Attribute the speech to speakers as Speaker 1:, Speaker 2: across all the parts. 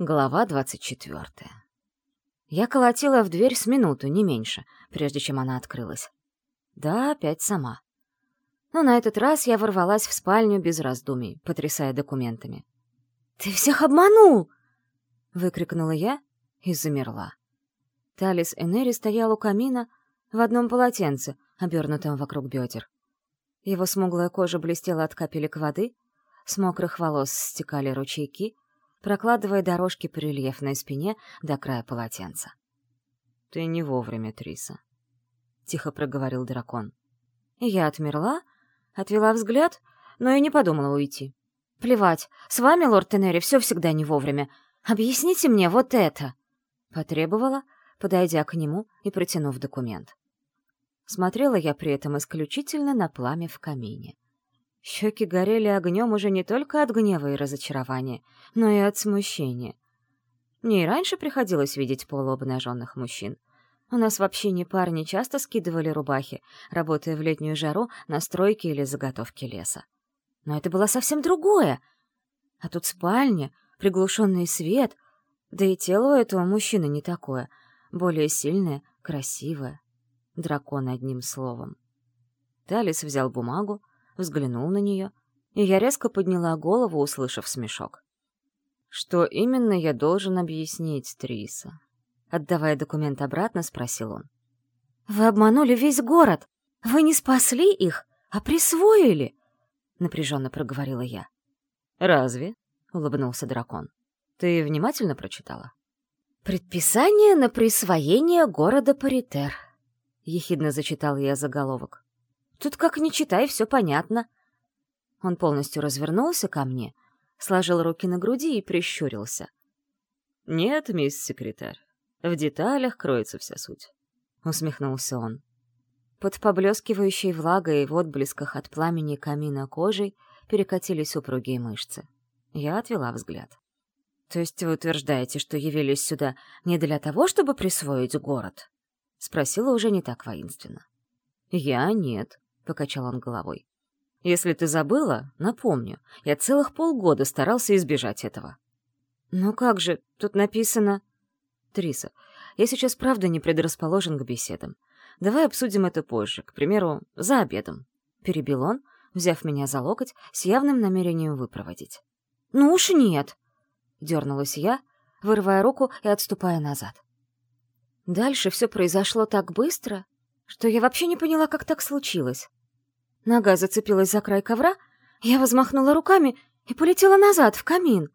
Speaker 1: Глава двадцать четвертая. Я колотила в дверь с минуту, не меньше, прежде чем она открылась. Да, опять сама. Но на этот раз я ворвалась в спальню без раздумий, потрясая документами. «Ты всех обманул!» — выкрикнула я и замерла. Талис Энери стоял у камина в одном полотенце, обернутом вокруг бедер. Его смуглая кожа блестела от капелек воды, с мокрых волос стекали ручейки — прокладывая дорожки по рельефной спине до края полотенца. «Ты не вовремя, Триса», — тихо проговорил дракон. Я отмерла, отвела взгляд, но и не подумала уйти. «Плевать, с вами, лорд Тенери, все всегда не вовремя. Объясните мне вот это!» — потребовала, подойдя к нему и протянув документ. Смотрела я при этом исключительно на пламя в камине. Щеки горели огнем уже не только от гнева и разочарования, но и от смущения. Мне и раньше приходилось видеть полуобнаженных мужчин. У нас вообще не парни часто скидывали рубахи, работая в летнюю жару на стройке или заготовке леса. Но это было совсем другое. А тут спальня, приглушенный свет, да и тело у этого мужчины не такое, более сильное, красивое. Дракон одним словом. Талис взял бумагу, взглянул на нее, и я резко подняла голову, услышав смешок. «Что именно я должен объяснить, Триса?» Отдавая документ обратно, спросил он. «Вы обманули весь город! Вы не спасли их, а присвоили!» Напряженно проговорила я. «Разве?» — улыбнулся дракон. «Ты внимательно прочитала?» «Предписание на присвоение города Паритер», — ехидно зачитал я заголовок. Тут как ни читай, все понятно. Он полностью развернулся ко мне, сложил руки на груди и прищурился. «Нет, мисс секретарь, в деталях кроется вся суть», — усмехнулся он. Под поблескивающей влагой в отблесках от пламени камина кожей перекатились упругие мышцы. Я отвела взгляд. «То есть вы утверждаете, что явились сюда не для того, чтобы присвоить город?» — спросила уже не так воинственно. «Я нет», — покачал он головой. «Если ты забыла, напомню, я целых полгода старался избежать этого». «Ну как же, тут написано...» «Триса, я сейчас правда не предрасположен к беседам. Давай обсудим это позже, к примеру, за обедом», — перебил он, взяв меня за локоть с явным намерением выпроводить. «Ну уж нет!» — дернулась я, вырывая руку и отступая назад. Дальше все произошло так быстро, что я вообще не поняла, как так случилось. Нога зацепилась за край ковра, я взмахнула руками и полетела назад, в камин.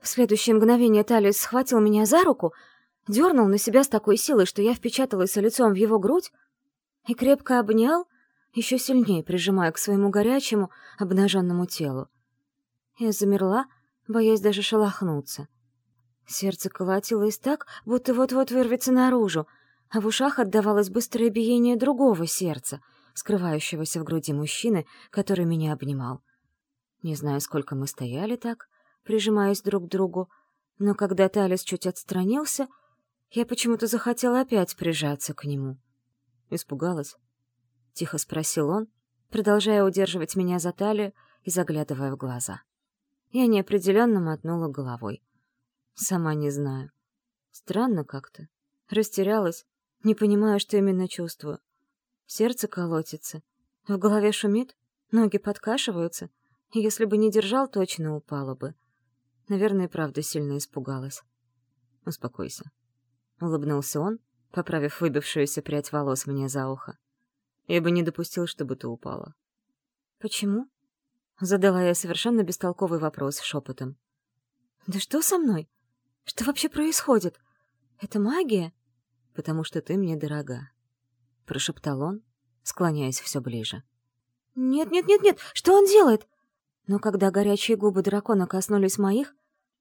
Speaker 1: В следующее мгновение Талис схватил меня за руку, дернул на себя с такой силой, что я впечаталась лицом в его грудь и крепко обнял, еще сильнее прижимая к своему горячему, обнаженному телу. Я замерла, боясь даже шелохнуться. Сердце колотилось так, будто вот-вот вырвется наружу, а в ушах отдавалось быстрое биение другого сердца — скрывающегося в груди мужчины, который меня обнимал. Не знаю, сколько мы стояли так, прижимаясь друг к другу, но когда Талис чуть отстранился, я почему-то захотела опять прижаться к нему. Испугалась? Тихо спросил он, продолжая удерживать меня за талию и заглядывая в глаза. Я неопределенно мотнула головой. Сама не знаю. Странно как-то. Растерялась, не понимая, что именно чувствую. Сердце колотится. В голове шумит, ноги подкашиваются. Если бы не держал, точно упала бы. Наверное, правда сильно испугалась. «Успокойся», — улыбнулся он, поправив выбившуюся прядь волос мне за ухо. «Я бы не допустил, чтобы ты упала». «Почему?» — задала я совершенно бестолковый вопрос шепотом. «Да что со мной? Что вообще происходит? Это магия?» «Потому что ты мне дорога», — прошептал он, склоняясь все ближе. «Нет-нет-нет-нет! Что он делает?» Но когда горячие губы дракона коснулись моих,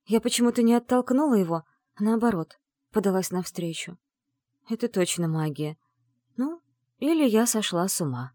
Speaker 1: я почему-то не оттолкнула его, а наоборот, подалась навстречу. Это точно магия. Ну, или я сошла с ума.